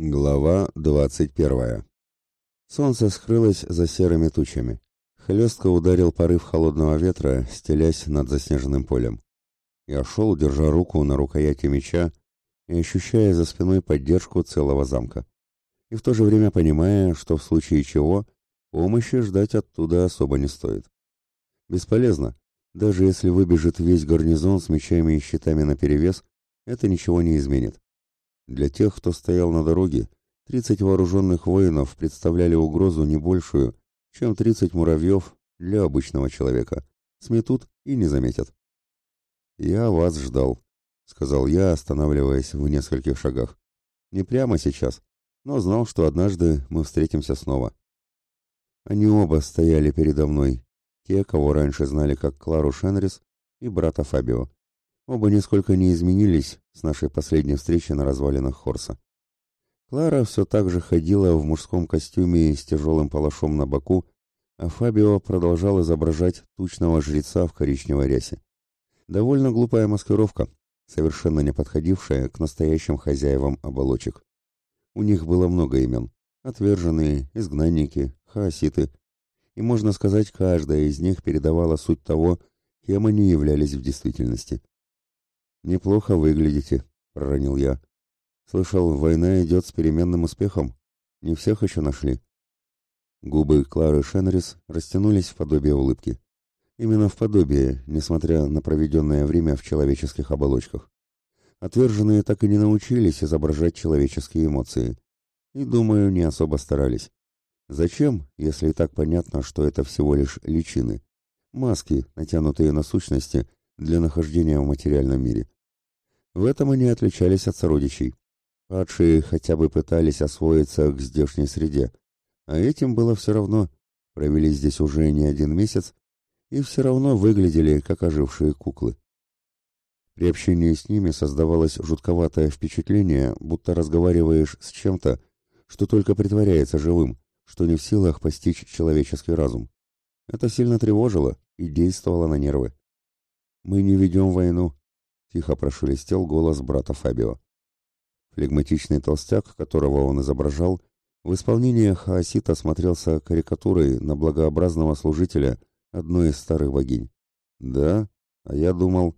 Глава двадцать первая. Солнце скрылось за серыми тучами. Хлестко ударил порыв холодного ветра, стелясь над заснеженным полем. Я шел, держа руку на рукояти меча и ощущая за спиной поддержку целого замка. И в то же время понимая, что в случае чего помощи ждать оттуда особо не стоит. Бесполезно. Даже если выбежит весь гарнизон с мечами и щитами наперевес, это ничего не изменит. Для тех, кто стоял на дороге, 30 вооруженных воинов представляли угрозу не большую, чем 30 муравьев для обычного человека. Сметут и не заметят. «Я вас ждал», — сказал я, останавливаясь в нескольких шагах. «Не прямо сейчас, но знал, что однажды мы встретимся снова». Они оба стояли передо мной, те, кого раньше знали как Клару Шенрис и брата Фабио. Оба нисколько не изменились с нашей последней встречи на развалинах Хорса. Клара все так же ходила в мужском костюме с тяжелым палашом на боку, а Фабио продолжал изображать тучного жреца в коричневой рясе. Довольно глупая маскировка, совершенно не подходившая к настоящим хозяевам оболочек. У них было много имен. Отверженные, изгнанники, хаоситы. И, можно сказать, каждая из них передавала суть того, кем они являлись в действительности. «Неплохо выглядите», — проронил я. «Слышал, война идет с переменным успехом. Не всех еще нашли». Губы Клары Шенрис растянулись в подобие улыбки. Именно в подобие, несмотря на проведенное время в человеческих оболочках. Отверженные так и не научились изображать человеческие эмоции. И, думаю, не особо старались. Зачем, если и так понятно, что это всего лишь личины? Маски, натянутые на сущности, для нахождения в материальном мире. В этом они отличались от сородичей. Падшие хотя бы пытались освоиться к здешней среде, а этим было все равно. Провели здесь уже не один месяц и все равно выглядели как ожившие куклы. При общении с ними создавалось жутковатое впечатление, будто разговариваешь с чем-то, что только притворяется живым, что не в силах постичь человеческий разум. Это сильно тревожило и действовало на нервы. «Мы не ведем войну», — тихо прошелестел голос брата Фабио. Флегматичный толстяк, которого он изображал, в исполнении хаосита смотрелся карикатурой на благообразного служителя одной из старых богинь. «Да? А я думал...»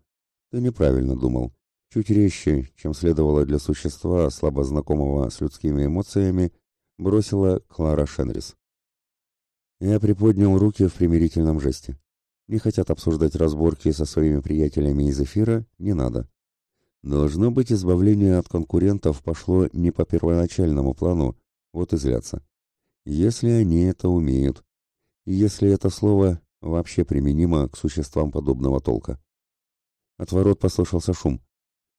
«Ты неправильно думал. Чуть резче, чем следовало для существа, слабо знакомого с людскими эмоциями, бросила Клара Шенрис. Я приподнял руки в примирительном жесте не хотят обсуждать разборки со своими приятелями из эфира, не надо. Должно быть, избавление от конкурентов пошло не по первоначальному плану, вот и злятся. Если они это умеют. Если это слово вообще применимо к существам подобного толка. От ворот послышался шум.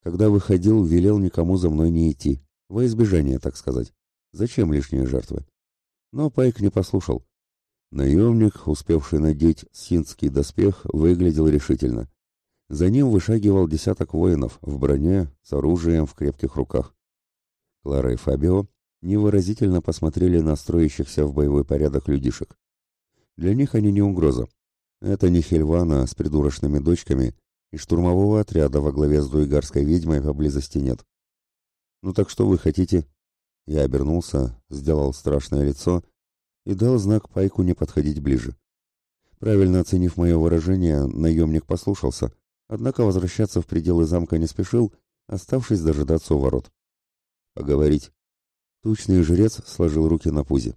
Когда выходил, велел никому за мной не идти. Во избежание, так сказать. Зачем лишние жертвы? Но Пайк не послушал. Наемник, успевший надеть синский доспех, выглядел решительно. За ним вышагивал десяток воинов в броне, с оружием в крепких руках. Клара и Фабио невыразительно посмотрели на строящихся в боевой порядок людишек. Для них они не угроза. Это не Хельвана с придурочными дочками, и штурмового отряда во главе с дуигарской ведьмой поблизости нет. «Ну так что вы хотите?» Я обернулся, сделал страшное лицо и дал знак Пайку не подходить ближе. Правильно оценив мое выражение, наемник послушался, однако возвращаться в пределы замка не спешил, оставшись дожидаться у ворот. «Поговорить». Тучный жрец сложил руки на пузе.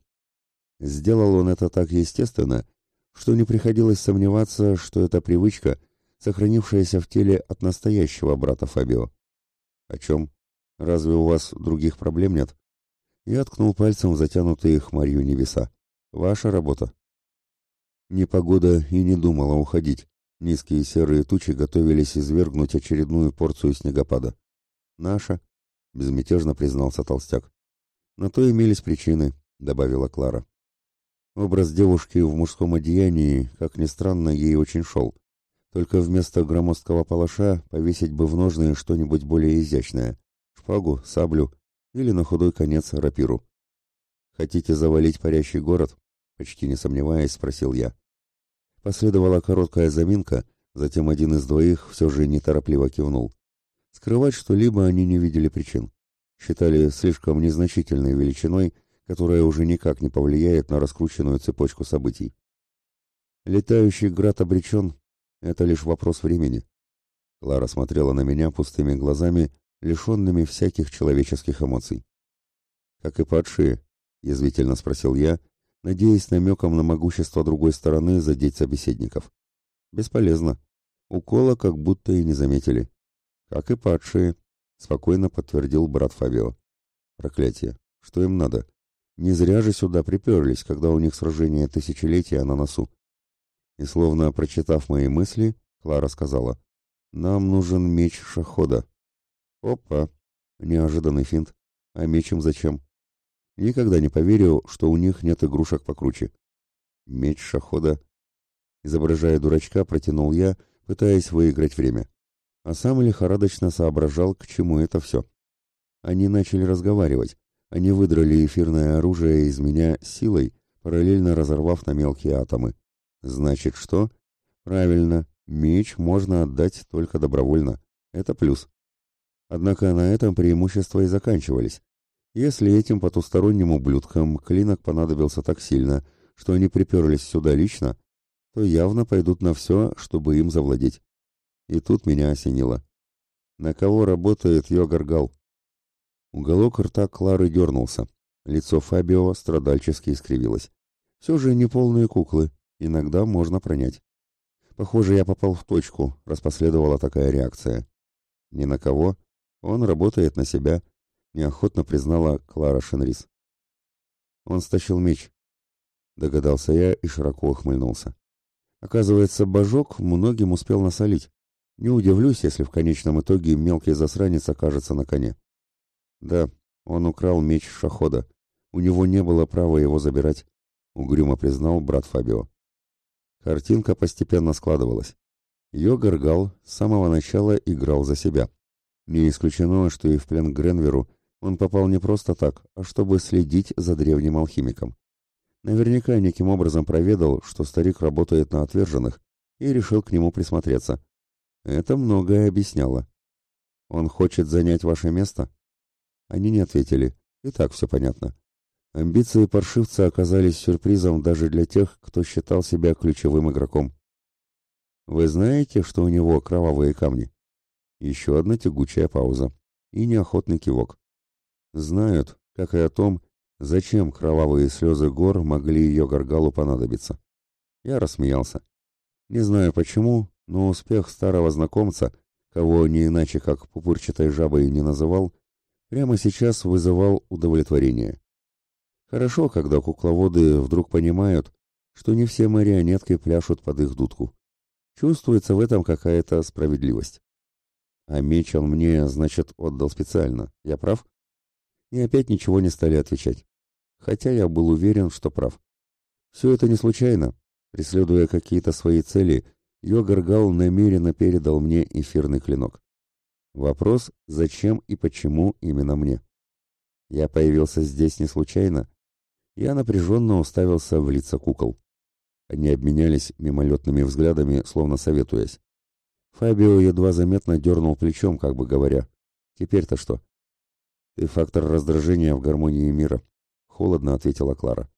Сделал он это так естественно, что не приходилось сомневаться, что это привычка, сохранившаяся в теле от настоящего брата Фабио. «О чем? Разве у вас других проблем нет?» Я ткнул пальцем в затянутые хмарью небеса. Ваша работа. Непогода и не думала уходить. Низкие серые тучи готовились извергнуть очередную порцию снегопада. Наша, безмятежно признался толстяк. На то имелись причины, добавила Клара. Образ девушки в мужском одеянии, как ни странно, ей очень шел. Только вместо громоздкого палаша повесить бы в ножные что-нибудь более изящное. Шпагу, саблю или на худой конец рапиру. Хотите завалить парящий город? Почти не сомневаясь, спросил я. Последовала короткая заминка, затем один из двоих все же неторопливо кивнул. Скрывать что-либо они не видели причин. считали слишком незначительной величиной, которая уже никак не повлияет на раскрученную цепочку событий. Летающий град обречен, это лишь вопрос времени. Клара смотрела на меня пустыми глазами, лишенными всяких человеческих эмоций. «Как и падшие?» — язвительно спросил я, надеясь намеком на могущество другой стороны задеть собеседников. «Бесполезно. Укола как будто и не заметили. Как и падшие», — спокойно подтвердил брат Фабио. «Проклятие! Что им надо? Не зря же сюда приперлись, когда у них сражение тысячелетия на носу». И словно прочитав мои мысли, Клара сказала, «Нам нужен меч Шахода». «Опа!» — неожиданный финт. «А мечем зачем?» Никогда не поверю, что у них нет игрушек покруче. Меч Шахода. Изображая дурачка, протянул я, пытаясь выиграть время. А сам лихорадочно соображал, к чему это все. Они начали разговаривать. Они выдрали эфирное оружие из меня силой, параллельно разорвав на мелкие атомы. Значит, что? Правильно, меч можно отдать только добровольно. Это плюс. Однако на этом преимущества и заканчивались. Если этим потусторонним ублюдкам клинок понадобился так сильно, что они приперлись сюда лично, то явно пойдут на все, чтобы им завладеть. И тут меня осенило. На кого работает Йогаргал? Уголок рта Клары дернулся. Лицо Фабио страдальчески искривилось. Все же не полные куклы, иногда можно пронять. Похоже, я попал в точку, раз последовала такая реакция. Ни на кого, он работает на себя, неохотно признала Клара Шенрис. Он стащил меч. Догадался я и широко ухмыльнулся. Оказывается, божок многим успел насолить. Не удивлюсь, если в конечном итоге мелкий засранец окажется на коне. Да, он украл меч Шахода. У него не было права его забирать, угрюмо признал брат Фабио. Картинка постепенно складывалась. Йогаргал с самого начала играл за себя. Не исключено, что и в плен Гренверу он попал не просто так, а чтобы следить за древним алхимиком. Наверняка неким образом проведал, что старик работает на отверженных, и решил к нему присмотреться. Это многое объясняло. «Он хочет занять ваше место?» Они не ответили. И так все понятно. Амбиции паршивца оказались сюрпризом даже для тех, кто считал себя ключевым игроком. «Вы знаете, что у него кровавые камни?» Еще одна тягучая пауза и неохотный кивок знают, как и о том, зачем кровавые слезы гор могли ее горгалу понадобиться. Я рассмеялся. Не знаю почему, но успех старого знакомца, кого не иначе как пупырчатой жабой не называл, прямо сейчас вызывал удовлетворение. Хорошо, когда кукловоды вдруг понимают, что не все марионетки пляшут под их дудку. Чувствуется в этом какая-то справедливость. А меч он мне, значит, отдал специально. Я прав? И опять ничего не стали отвечать. Хотя я был уверен, что прав. Все это не случайно. Преследуя какие-то свои цели, Йогаргал намеренно передал мне эфирный клинок. Вопрос, зачем и почему именно мне? Я появился здесь не случайно. Я напряженно уставился в лица кукол. Они обменялись мимолетными взглядами, словно советуясь. Фабио едва заметно дернул плечом, как бы говоря. «Теперь-то что?» «Ты фактор раздражения в гармонии мира», — холодно ответила Клара.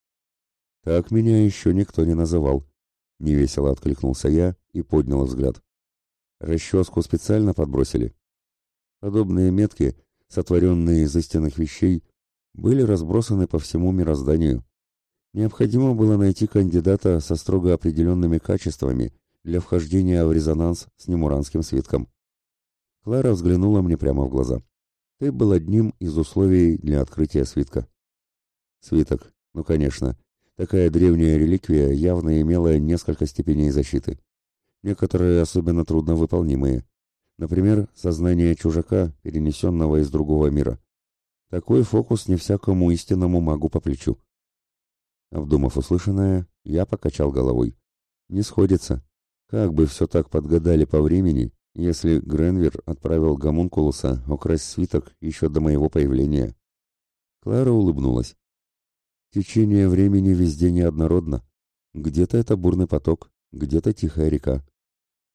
«Так меня еще никто не называл», — невесело откликнулся я и поднял взгляд. «Расческу специально подбросили?» Подобные метки, сотворенные из истинных вещей, были разбросаны по всему мирозданию. Необходимо было найти кандидата со строго определенными качествами для вхождения в резонанс с немуранским свитком. Клара взглянула мне прямо в глаза. Ты был одним из условий для открытия свитка. Свиток, ну конечно, такая древняя реликвия явно имела несколько степеней защиты. Некоторые особенно трудновыполнимые. Например, сознание чужака, перенесенного из другого мира. Такой фокус не всякому истинному магу по плечу. Обдумав услышанное, я покачал головой. Не сходится. Как бы все так подгадали по времени, если Гренвер отправил гомункулуса украсть свиток еще до моего появления. Клара улыбнулась. Течение времени везде неоднородно. Где-то это бурный поток, где-то тихая река.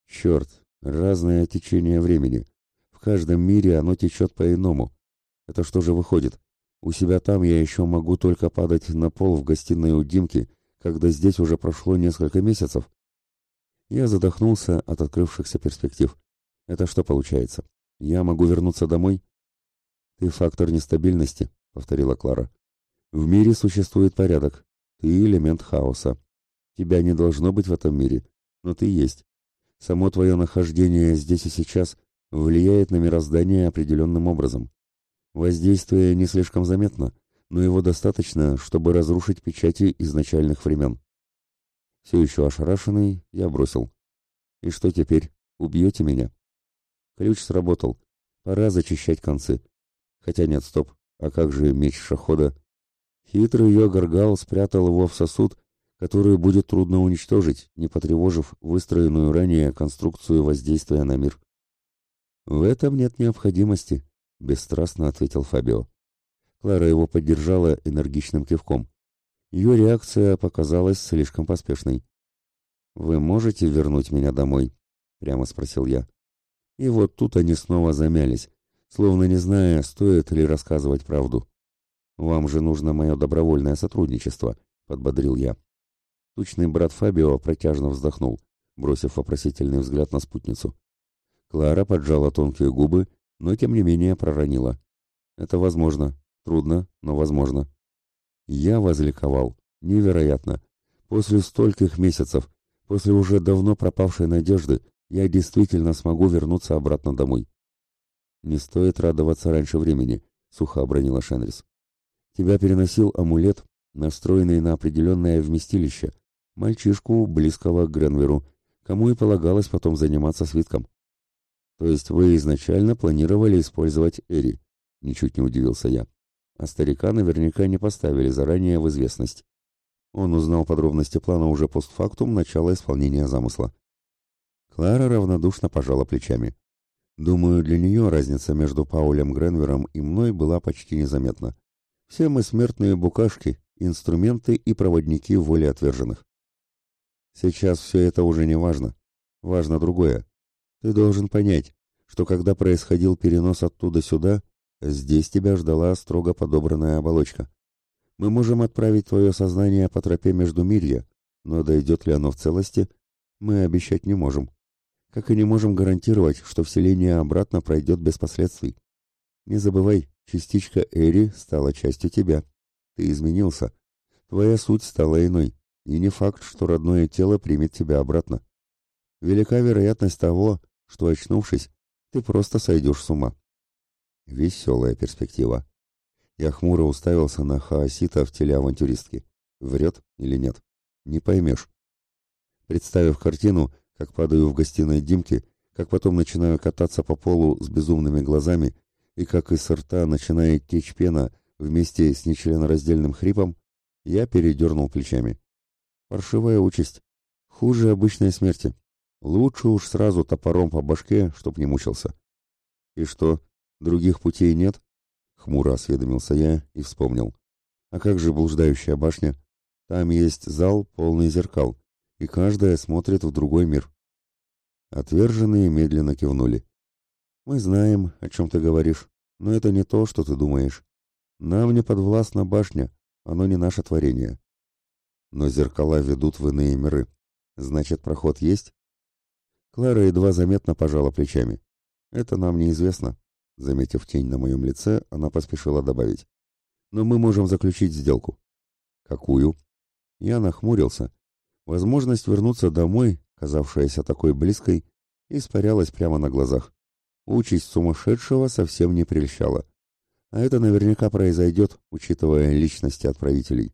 Черт, разное течение времени. В каждом мире оно течет по-иному. Это что же выходит? У себя там я еще могу только падать на пол в гостиной у Димки, когда здесь уже прошло несколько месяцев. Я задохнулся от открывшихся перспектив. Это что получается? Я могу вернуться домой? Ты фактор нестабильности, повторила Клара. В мире существует порядок. Ты элемент хаоса. Тебя не должно быть в этом мире, но ты есть. Само твое нахождение здесь и сейчас влияет на мироздание определенным образом. Воздействие не слишком заметно, но его достаточно, чтобы разрушить печати изначальных времен. Все еще ошарашенный, я бросил. «И что теперь? Убьете меня?» Ключ сработал. Пора зачищать концы. Хотя нет, стоп. А как же меч шахода? Хитрый ее горгал спрятал его в сосуд, который будет трудно уничтожить, не потревожив выстроенную ранее конструкцию воздействия на мир. «В этом нет необходимости», — бесстрастно ответил Фабио. Клара его поддержала энергичным кивком. Ее реакция показалась слишком поспешной. «Вы можете вернуть меня домой?» — прямо спросил я. И вот тут они снова замялись, словно не зная, стоит ли рассказывать правду. «Вам же нужно мое добровольное сотрудничество», — подбодрил я. Тучный брат Фабио протяжно вздохнул, бросив вопросительный взгляд на спутницу. Клара поджала тонкие губы, но тем не менее проронила. «Это возможно. Трудно, но возможно». Я возликовал. Невероятно. После стольких месяцев, после уже давно пропавшей надежды, я действительно смогу вернуться обратно домой. «Не стоит радоваться раньше времени», — сухо обронила Шенрис. «Тебя переносил амулет, настроенный на определенное вместилище, мальчишку, близкого к Гренверу, кому и полагалось потом заниматься свитком». «То есть вы изначально планировали использовать Эри?» — ничуть не удивился я. А старика наверняка не поставили заранее в известность. Он узнал подробности плана уже постфактум начала исполнения замысла. Клара равнодушно пожала плечами. Думаю, для нее разница между Паулем Гренвером и мной была почти незаметна. Все мы смертные букашки, инструменты и проводники воли отверженных. Сейчас все это уже не важно. Важно другое. Ты должен понять, что когда происходил перенос оттуда сюда, здесь тебя ждала строго подобранная оболочка. Мы можем отправить твое сознание по тропе между мирья, но дойдет ли оно в целости, мы обещать не можем как и не можем гарантировать, что вселение обратно пройдет без последствий. Не забывай, частичка Эри стала частью тебя. Ты изменился. Твоя суть стала иной, и не факт, что родное тело примет тебя обратно. Велика вероятность того, что, очнувшись, ты просто сойдешь с ума. Веселая перспектива. Я хмуро уставился на хаосита в теле авантюристки. Врет или нет? Не поймешь. Представив картину, как падаю в гостиной Димки, как потом начинаю кататься по полу с безумными глазами и как из рта начинает течь пена вместе с нечленораздельным хрипом, я передернул плечами. Паршивая участь. Хуже обычной смерти. Лучше уж сразу топором по башке, чтоб не мучился. И что, других путей нет? Хмуро осведомился я и вспомнил. А как же блуждающая башня? Там есть зал, полный зеркал и каждая смотрит в другой мир. Отверженные медленно кивнули. «Мы знаем, о чем ты говоришь, но это не то, что ты думаешь. Нам не подвластна башня, оно не наше творение. Но зеркала ведут в иные миры. Значит, проход есть?» Клара едва заметно пожала плечами. «Это нам неизвестно». Заметив тень на моем лице, она поспешила добавить. «Но мы можем заключить сделку». «Какую?» Я нахмурился, Возможность вернуться домой, казавшаяся такой близкой, испарялась прямо на глазах. Участь сумасшедшего совсем не прельщала. А это наверняка произойдет, учитывая личности отправителей.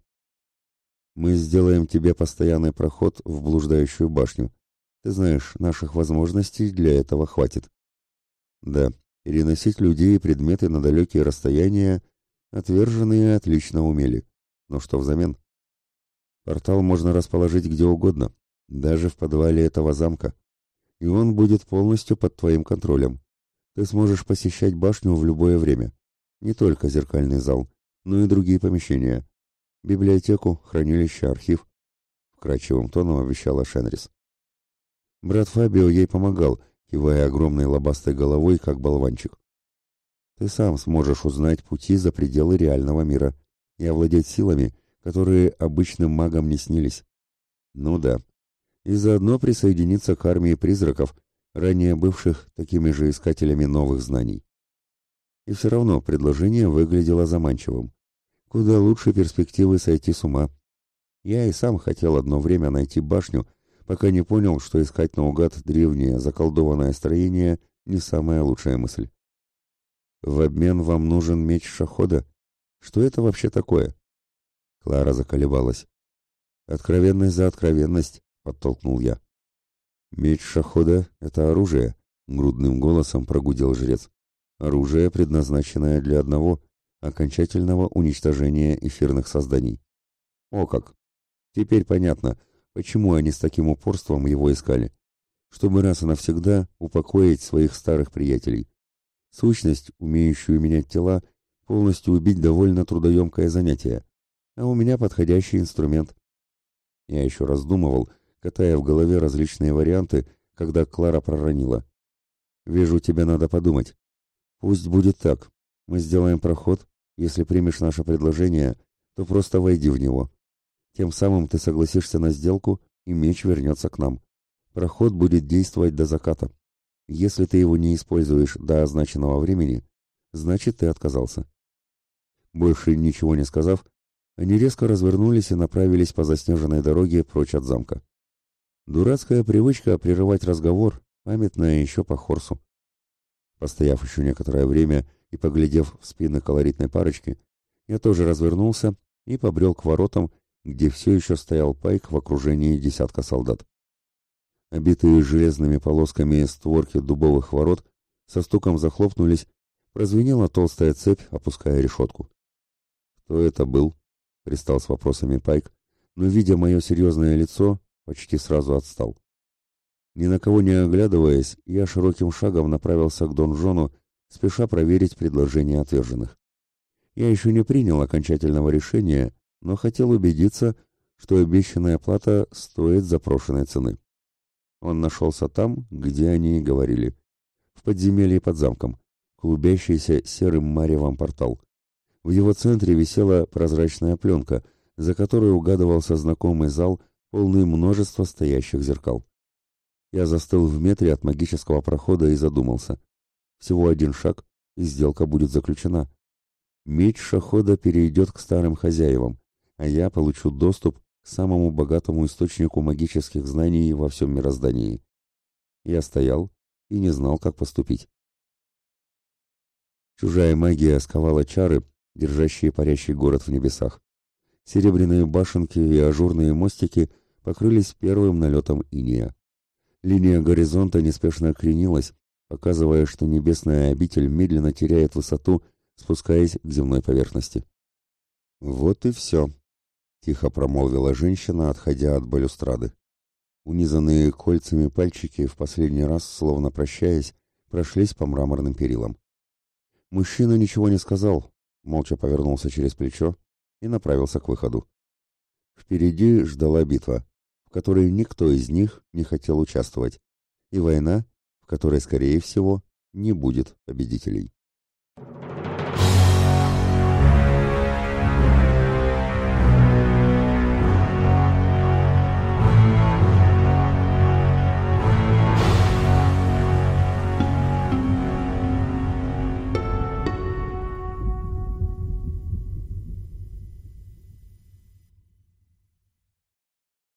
Мы сделаем тебе постоянный проход в блуждающую башню. Ты знаешь, наших возможностей для этого хватит. Да, переносить людей и предметы на далекие расстояния отверженные отлично умели. Но что взамен? Портал можно расположить где угодно, даже в подвале этого замка, и он будет полностью под твоим контролем. Ты сможешь посещать башню в любое время. Не только зеркальный зал, но и другие помещения. Библиотеку, хранилище, архив. Вкрадчивым тоном обещала Шенрис. Брат Фабио ей помогал, кивая огромной лобастой головой, как болванчик. ты сам сможешь узнать пути за пределы реального мира и овладеть силами, которые обычным магам не снились. Ну да. И заодно присоединиться к армии призраков, ранее бывших такими же искателями новых знаний. И все равно предложение выглядело заманчивым. Куда лучше перспективы сойти с ума. Я и сам хотел одно время найти башню, пока не понял, что искать наугад древнее заколдованное строение не самая лучшая мысль. В обмен вам нужен меч шахода? Что это вообще такое? Клара заколебалась. Откровенность за откровенность, подтолкнул я. Меч шахода — это оружие, грудным голосом прогудел жрец. Оружие, предназначенное для одного окончательного уничтожения эфирных созданий. О как! Теперь понятно, почему они с таким упорством его искали. Чтобы раз и навсегда упокоить своих старых приятелей. Сущность, умеющую менять тела, полностью убить довольно трудоемкое занятие, а у меня подходящий инструмент. Я еще раздумывал, катая в голове различные варианты, когда Клара проронила. «Вижу, тебе надо подумать. Пусть будет так. Мы сделаем проход. Если примешь наше предложение, то просто войди в него. Тем самым ты согласишься на сделку, и меч вернется к нам. Проход будет действовать до заката. Если ты его не используешь до означенного времени, значит, ты отказался. Больше ничего не сказав, они резко развернулись и направились по заснеженной дороге прочь от замка. Дурацкая привычка прерывать разговор, памятная еще по Хорсу. Постояв еще некоторое время и поглядев в спины колоритной парочки, я тоже развернулся и побрел к воротам, где все еще стоял Пайк в окружении десятка солдат. Обитые железными полосками створки дубовых ворот со стуком захлопнулись, прозвенела толстая цепь, опуская решетку. «Кто это был?» — пристал с вопросами Пайк, но, видя мое серьезное лицо, почти сразу отстал. Ни на кого не оглядываясь, я широким шагом направился к донжону, спеша проверить предложения отверженных. Я еще не принял окончательного решения, но хотел убедиться, что обещанная плата стоит запрошенной цены. Он нашелся там, где они и говорили, в подземелье под замком, клубящийся серым маревом портал. В его центре висела прозрачная пленка, за которой угадывался знакомый зал, полный множества стоящих зеркал. Я застыл в метре от магического прохода и задумался. Всего один шаг, и сделка будет заключена. Меч шахода перейдет к старым хозяевам, а я получу доступ к самому богатому источнику магических знаний во всем мироздании. Я стоял и не знал, как поступить. Чужая магия сковала чары, держащие парящий город в небесах. Серебряные башенки и ажурные мостики покрылись первым налетом иния. Линия горизонта неспешно кренилась, показывая, что небесная обитель медленно теряет высоту, спускаясь к земной поверхности. «Вот и все», — тихо промолвила женщина, отходя от балюстрады. Унизанные кольцами пальчики, в последний раз, словно прощаясь, прошлись по мраморным перилам. Мужчина ничего не сказал, молча повернулся через плечо и направился к выходу. Впереди ждала битва в которой никто из них не хотел участвовать, и война, в которой, скорее всего, не будет победителей.